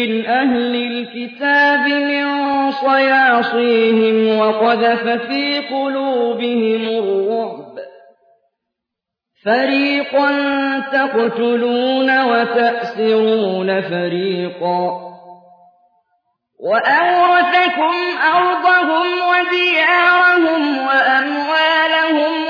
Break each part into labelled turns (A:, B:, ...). A: من أهل الكتاب من صياصيهم وقذف في قلوبهم الرعب فريقا تقتلون وتأسرون فريقا وأورثكم أرضهم وديارهم وأموالهم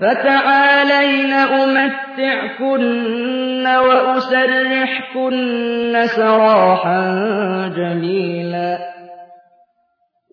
A: فَتَعَالَيْنَ أُمَتِّعْكُنَّ وَأُسَرِّحْكُنَّ سَرَاحًا جَمِيلًا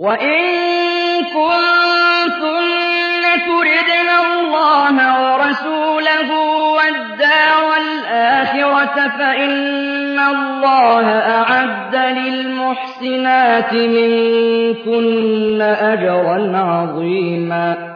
A: وَإِن كُنتُنَّ تُرِدْنَ اللَّهَ وَرَسُولَهُ وَالدَّارَ الْآخِرَةَ فَإِنَّ اللَّهَ أَعَدَّ لِلْمُحْسِنَاتِ مِنكُنَّ أَجْرًا عَظِيمًا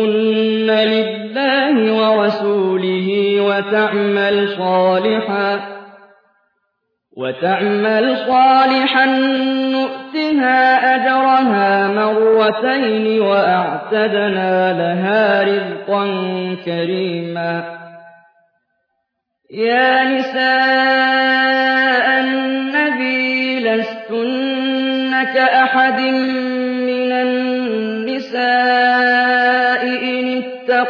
A: كن لله ورسوله وتعمل صالحا وتعمل صالحا نؤتها أجرها مرتين وأعتدنا لها رزقا كريما يا نساء النبي لستن كأحد من النساء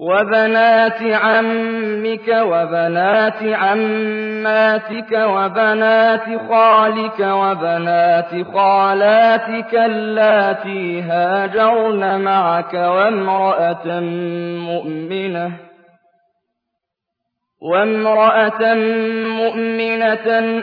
A: وبنات عمك وبنات عماتك وبنات خالك وبنات خالاتك اللاتي هاجرن معك وامرأة مؤمنة وامرأة مؤمنة إن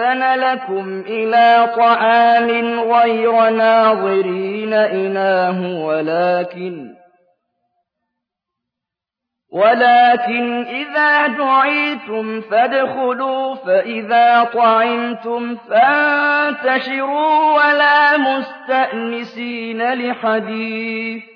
A: أذن لكم إلى طعام غير ناظرين إناه ولكن ولكن إذا دعيتم فادخلوا فإذا طعمتم فانتشروا ولا مستأنسين لحديث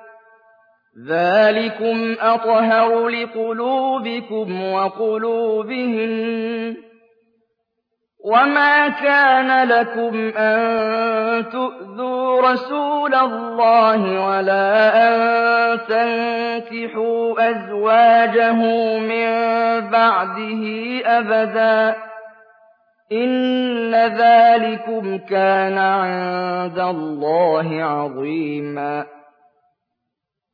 A: ذلكم أطهر لقلوبكم وقلوبهم وما كان لكم أن تؤذوا رسول الله ولا أن تنكحوا أزواجه من بعده أبدا إن ذلكم كان عند الله عظيماً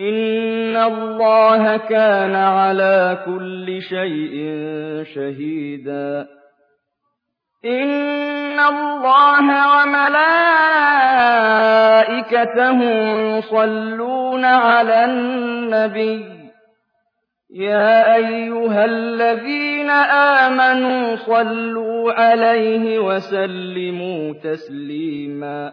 A: إِنَّ اللَّهَ كَانَ عَلَى كُلِّ شَيْءٍ شَهِيدًا إِنَّ اللَّهَ وَمَلَائِكَتَهُ يُصَلُّونَ عَلَى النَّبِيِّ يَا أَيُّهَا الَّذِينَ آمَنُوا صَلُّوا عَلَيْهِ وَسَلِّمُوا تَسْلِيمًا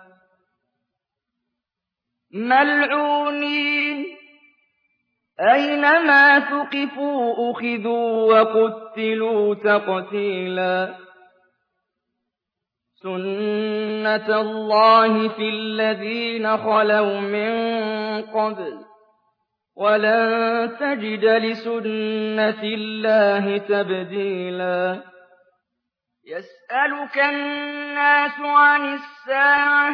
A: مَلْعُونِينَ أَيْنَمَا ثُقِفُوا أُخِذُوا وَقُتِّلُوا تَقْتِيلًا سُنَّةَ اللَّهِ فِي الَّذِينَ خَلَوْا مِن قَبْلُ وَلَن تَجِدَ لِسُنَّةِ اللَّهِ تَبْدِيلًا يَسْأَلُكَ النَّاسُ عَنِ السَّاعَةِ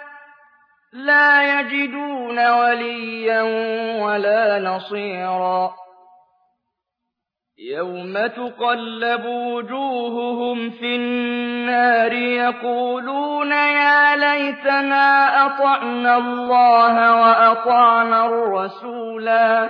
A: لَا يَجِدُونَ وَلِيًّا وَلَا نَصِيرًا يَوْمَ تُقَلَّبُ وُجُوهُهُمْ فِي النَّارِ يَقُولُونَ يَا لَيْتَنَا أَطَعْنَا اللَّهَ وَأَطَعْنَا الرَّسُولَا